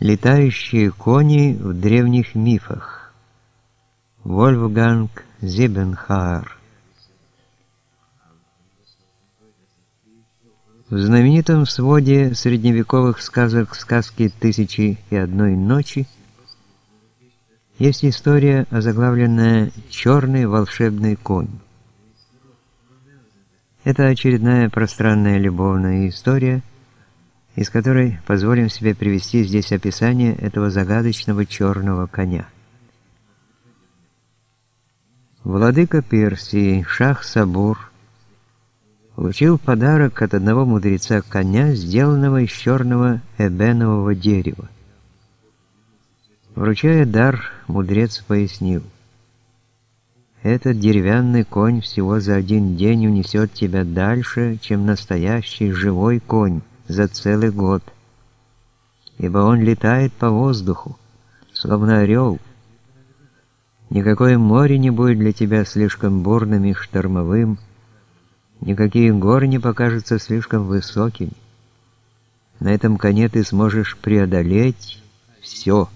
Летающие кони в древних мифах. Вольфганг Зебенхаар. В знаменитом своде средневековых сказок «Сказки тысячи и одной ночи» есть история, озаглавленная «Черный волшебный конь». Это очередная пространная любовная история – из которой позволим себе привести здесь описание этого загадочного черного коня. Владыка Персии Шах-Сабур получил подарок от одного мудреца коня, сделанного из черного эбенового дерева. Вручая дар, мудрец пояснил, «Этот деревянный конь всего за один день унесет тебя дальше, чем настоящий живой конь, за целый год, ибо он летает по воздуху, словно орел. Никакое море не будет для тебя слишком бурным и штормовым, никакие горы не покажутся слишком высокими. На этом коне ты сможешь преодолеть все.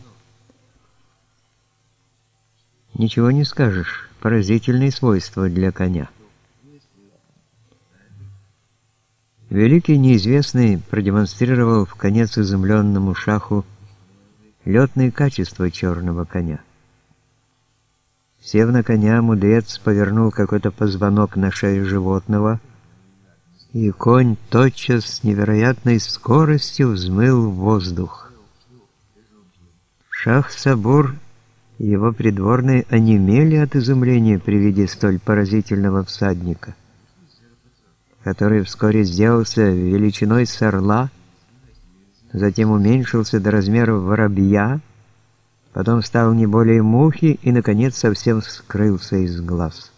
Ничего не скажешь, поразительные свойства для коня. Великий неизвестный продемонстрировал в конец изумленному шаху летные качества черного коня. Сев на коня, мудрец повернул какой-то позвонок на шее животного, и конь тотчас с невероятной скоростью взмыл в воздух. Шах-Сабур и его придворные онемели от изумления при виде столь поразительного всадника который вскоре сделался величиной с орла, затем уменьшился до размеров воробья, потом стал не более мухи и, наконец, совсем скрылся из глаз.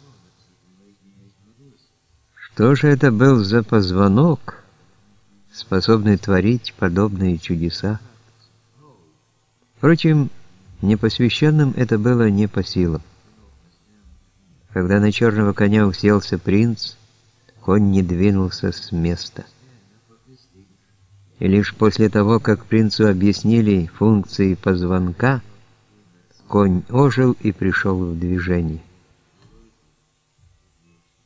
Что же это был за позвонок, способный творить подобные чудеса? Впрочем, непосвященным это было не по силам. Когда на черного коня уселся принц, конь не двинулся с места. И лишь после того, как принцу объяснили функции позвонка, конь ожил и пришел в движение.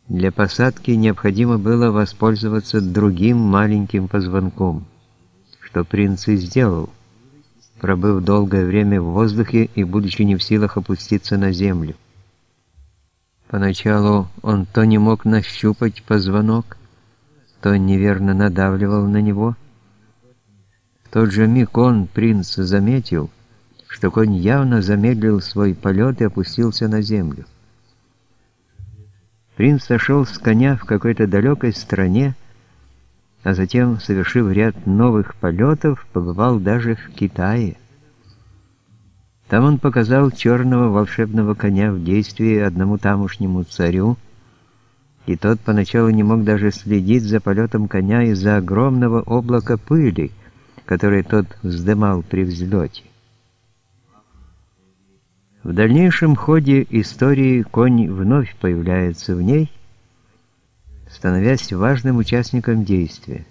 Для посадки необходимо было воспользоваться другим маленьким позвонком, что принц и сделал, пробыв долгое время в воздухе и будучи не в силах опуститься на землю. Поначалу он то не мог нащупать позвонок, то неверно надавливал на него. В тот же миг он, принц, заметил, что конь явно замедлил свой полет и опустился на землю. Принц сошел с коня в какой-то далекой стране, а затем, совершив ряд новых полетов, побывал даже в Китае. Там он показал черного волшебного коня в действии одному тамошнему царю, и тот поначалу не мог даже следить за полетом коня из-за огромного облака пыли, которое тот вздымал при взлете. В дальнейшем ходе истории конь вновь появляется в ней, становясь важным участником действия.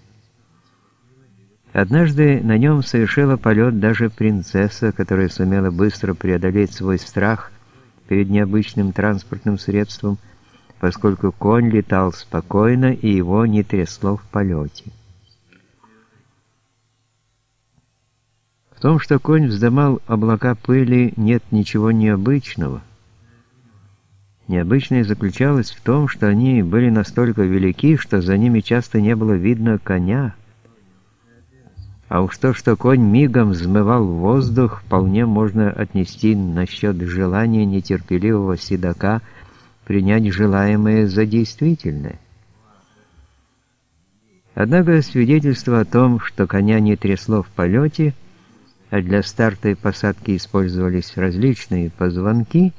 Однажды на нем совершила полет даже принцесса, которая сумела быстро преодолеть свой страх перед необычным транспортным средством, поскольку конь летал спокойно и его не трясло в полете. В том, что конь вздымал облака пыли, нет ничего необычного. Необычное заключалось в том, что они были настолько велики, что за ними часто не было видно коня, а уж то, что конь мигом взмывал воздух, вполне можно отнести насчет желания нетерпеливого седока принять желаемое за действительное. Однако свидетельство о том, что коня не трясло в полете, а для старта и посадки использовались различные позвонки,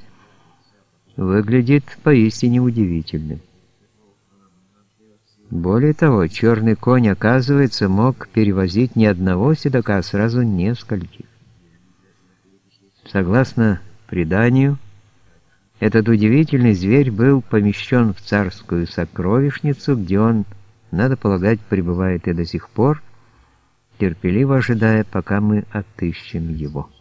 выглядит поистине удивительным. Более того, черный конь, оказывается, мог перевозить не одного седока, а сразу нескольких. Согласно преданию, этот удивительный зверь был помещен в царскую сокровищницу, где он, надо полагать, пребывает и до сих пор, терпеливо ожидая, пока мы отыщем его.